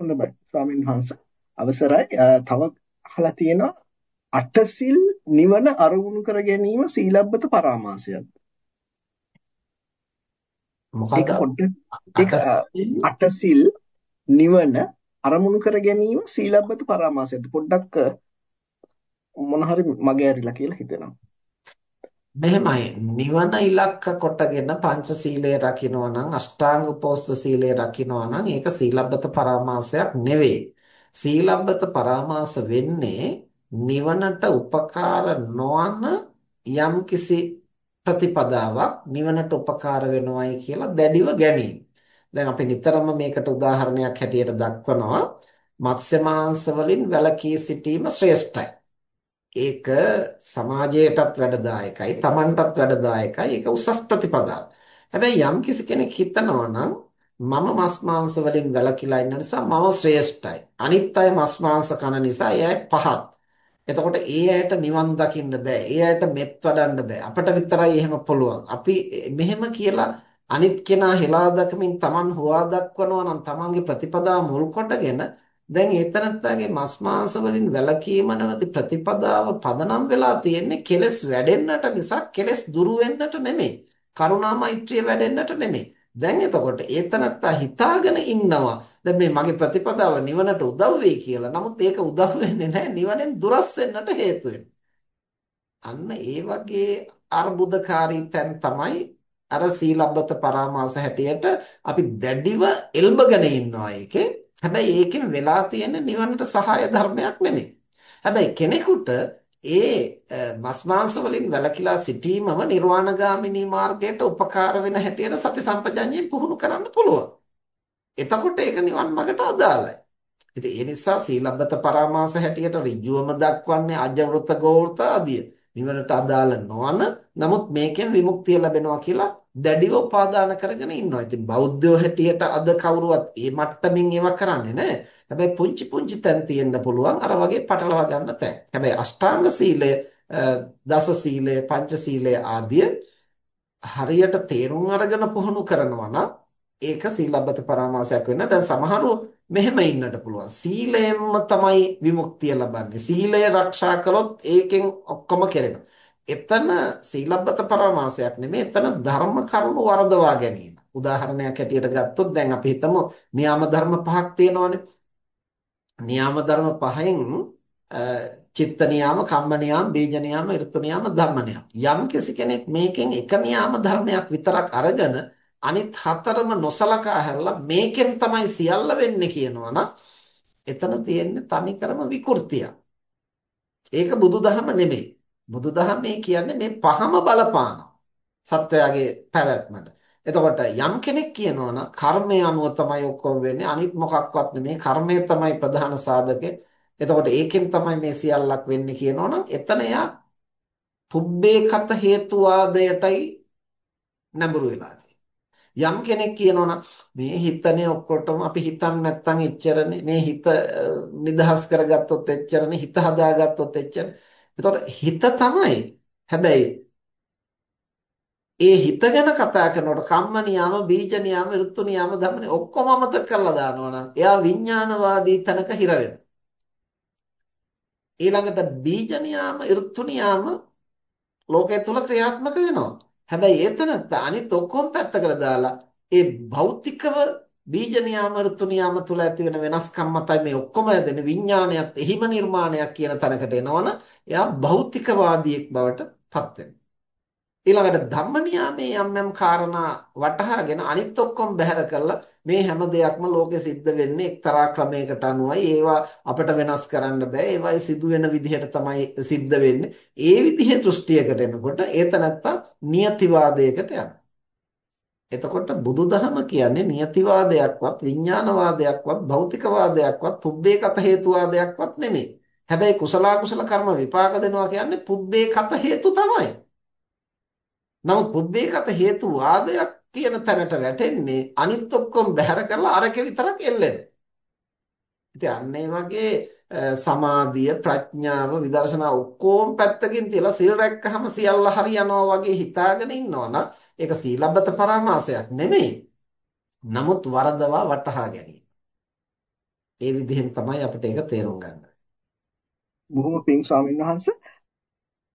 හොඳයි ස්වාමීන් වහන්සේ අවසරයි. තව අහලා තියෙනවා. අටසිල් නිවන අරමුණු කර ගැනීම සීලබ්බත පරාමාසයක්ද? මොකක්ද? ඒක අටසිල් නිවන අරමුණු කර ගැනීම සීලබ්බත පරාමාසයක්ද? පොඩ්ඩක් මොන හරි මගේ ඇරිලා කියලා හිතෙනවා මෙහෙමයි නිවන ඉලක්ක කොටගෙන පංචශීලය රකින්නවා නම් අෂ්ටාංග උපෝසථ සීලය රකින්නවා නම් ඒක සීලබ්බත පරාමාසයක් නෙවෙයි. සීලබ්බත පරාමාස වෙන්නේ නිවනට උපකාර නොවන යම්කිසි ප්‍රතිපදාවක් නිවනට උපකාර වෙනවයි කියලා දැඩිව ගැනීම. දැන් අපි නිතරම මේකට උදාහරණයක් හැටියට දක්වනවා මත්ස්‍ය මාංශ වලින් වැළකී සිටීම ශ්‍රේෂ්ඨයි. ඒක සමාජයටත් වැඩදායකයි Tamanටත් වැඩදායකයි ඒක උසස් ප්‍රතිපදාවක්. හැබැයි යම් කිසි කෙනෙක් හිතනවා නම් මම මස් මාංශ වලින් වැළකීලා ඉන්න නිසා මම ශ්‍රේෂ්ඨයි. අනිත් අය මස් මාංශ කන නිසා එයයි පහත්. එතකොට ඒ අයට නිවන් දකින්න බෑ. ඒ අයට මෙත් වඩන්න බෑ. අපිට විතරයි එහෙම පුළුවන්. අපි මෙහෙම කියලා අනිත් කෙනා හෙලා දකමින් Taman හොවා දක්වනවා නම් Tamanගේ ප්‍රතිපදාව මුල් කොටගෙන දැන් ඒතනත්තාගේ මස් මාංශ වලින් වැළකීම නැවති ප්‍රතිපදාව පදනම් වෙලා තියෙන්නේ කෙලස් වැඩෙන්නට මිසක් කෙලස් දුරු වෙන්නට නෙමෙයි. කරුණා මෛත්‍රිය වැඩෙන්නට නෙමෙයි. දැන් එතකොට ඒතනත්තා හිතාගෙන ඉන්නවා දැන් මේ මගේ ප්‍රතිපදාව නිවනට උදව් වෙයි කියලා. නමුත් ඒක උදව් වෙන්නේ නැහැ. නිවනෙන් දුරස් වෙන්නට හේතු අන්න ඒ වගේ අර්බුදකාරී තැන් තමයි අර සීලබ්බත පරාමාස හැටියට අපි දැඩිව එල්බගෙන ඉන්නවා ඒකේ. හැබැයි ඒකෙන් වෙලා තියෙන නිවනට සහාය ධර්මයක් නෙමෙයි. හැබැයි කෙනෙකුට ඒ මස් මාංශ වලින් වැළකීලා සිටීමම නිර්වාණගාමිනී මාර්ගයට උපකාර වෙන හැටියට සති සම්පජඤ්ඤයෙන් පුහුණු කරන්න පුළුවන්. එතකොට ඒක නිවන් මාර්ගට අදාළයි. ඉතින් ඒ නිසා සීලබ්බත පරාමාස හැටියට ඍජුවම දක්වන්නේ අජවෘත ගෝර්ත ආදිය. නිවනට අදාළ නොවන නමුත් මේකෙන් විමුක්තිය ලැබෙනවා කියලා දැඩිව උපාදාන කරගෙන ඉන්නවා. ඉතින් බෞද්ධයෝ හැටියට අද කවුරුවත් මේ මට්ටමින් ඒවා කරන්නේ නැහැ. හැබැයි පුංචි පුංචි තැන් තියෙන්න පුළුවන් අර වගේ පටලවා ගන්න තැන්. හැබැයි අෂ්ටාංග සීලය, දස සීලය, පංච සීලය ආදිය හරියට තේරුම් අරගෙන පුහුණු කරනවා නම් ඒක සීලබ්බත පරාමාසයක් වෙන්න. දැන් සමහරව මෙහෙම ඉන්නට පුළුවන්. සීලයෙන්ම තමයි විමුක්තිය ලබන්නේ. සීලය ආරක්ෂා කළොත් ඒකෙන් ඔක්කොම කෙරෙනවා. එතන සීලබ්බත පරාමාසයක් නෙමෙයි. එතන ධර්ම කරුණු වරදවා ගැනීම. උදාහරණයක් හැටියට ගත්තොත් දැන් අපි හිතමු නියාම ධර්ම පහක් තියෙනවානේ. නියාම ධර්ම පහෙන් චිත්ත නියාම, කම්ම නියාම, බීජ නියාම, ඍතු නියාම, ධම්ම නියාම. යම් කෙනෙක් මේකෙන් එක නියාම ධර්මයක් විතරක් අරගෙන අනිත් හතරම නොසලකා හැරලා මේකෙන් තමයි සියල්ල වෙන්නේ කියනවනම් එතන තියෙන්නේ තනිකරම විකෘතියක්. ඒක බුදුදහම නෙමෙයි. බුදුදහමේ කියන්නේ මේ පහම බලපාන සත්වයාගේ පැවැත්මට. එතකොට යම් කෙනෙක් කියනවනම් කර්මය අනුව තමයි ඔක්කොම වෙන්නේ අනිත් මොකක්වත් නෙමේ කර්මය තමයි ප්‍රධාන සාධකය. එතකොට ඒකෙන් තමයි මේ සියල්ලක් වෙන්නේ කියනවනම් එතන යා පුබ්බේ කත හේතුවාදයටයි නැඹුරු වෙලා යම් කෙනෙක් කියනවනම් මේ හිතනේ ඔක්කොටම අපි හිතන්නේ නැත්නම් එච්චරනේ මේ හිත නිදහස් කරගත්තොත් එච්චරනේ හිත හදාගත්තොත් එච්චර. එතකොට හිත තමයි. හැබැයි ඒ හිත ගැන කතා කරනකොට කම්ම නියාම, බීජ නියාම, ඍතු නියාම, ධම්ම ඔක්කොම අමතක කරලා දානවා නම් එයා විඥානවාදී තැනක හිර වෙනවා. ඊළඟට බීජ නියාම, ඍතු නියාම ලෝකයේ තුල ක්‍රියාත්මක වෙනවා. හැබැයි එතනත් අනිත් ඔක්කොම පැත්තකට දාලා ඒ භෞතිකව බීජ නියාම ඍතු නියාම තුල ඇති වෙන වෙනස්කම් මතයි මේ ඔක්කොම දෙන විඥානයත් එහිම නිර්මාණයක් කියන තැනකට එනවනම් එයා භෞතිකවාදියෙක් බවට පත් වෙනවා. ඊළඟට ධම්ම නියාමයේ යම් යම් කාරණා වටහාගෙන අනිත් ඔක්කොම බැහැර කරලා මේ හැම දෙයක්ම ලෝකෙ සිද්ධ වෙන්නේ එක්තරා ක්‍රමයකට අනුවයි. ඒවා අපිට වෙනස් කරන්න බෑ. ඒවයි සිදු වෙන විදිහට තමයි සිද්ධ වෙන්නේ. ඒ විදිහේ දෘෂ්ටියකට එනකොට ඒත නැත්තම් නියතිවාදයකට යනවා. එතකොට බුදුදහම කියන්නේ නියතිවාදයක්වත් විඥානවාදයක්වත් භෞතිකවාදයක්වත් පුබ්බේකත හේතුවාදයක්වත් නෙමෙයි හැබැයි කුසල කුසල කර්ම විපාක දෙනවා කියන්නේ පුබ්බේකත හේතු තමයි නමුත් පුබ්බේකත හේතු වාදයක් කියන තැනට වැටෙන්නේ අනිත් ඔක්කොම බැහැර කරලා අරක විතරක් එල්ලෙන. ඉතින් අන්න ඒ වගේ සමාධිය ප්‍රඥාව විදර්ශනා ඔක්කොම පැත්තකින් තියලා සිල් රැක්කහම සියල්ල හරියනවා වගේ හිතාගෙන ඉන්නවනම් ඒක සීලබ්බත පරාමාසයක් නෙමෙයි. නමුත් වරදවා වටහා ගැනීම. ඒ විදිහෙන් තමයි අපිට ඒක තේරුම් ගන්න. බොහොම පිං ස්වාමීන් වහන්සේ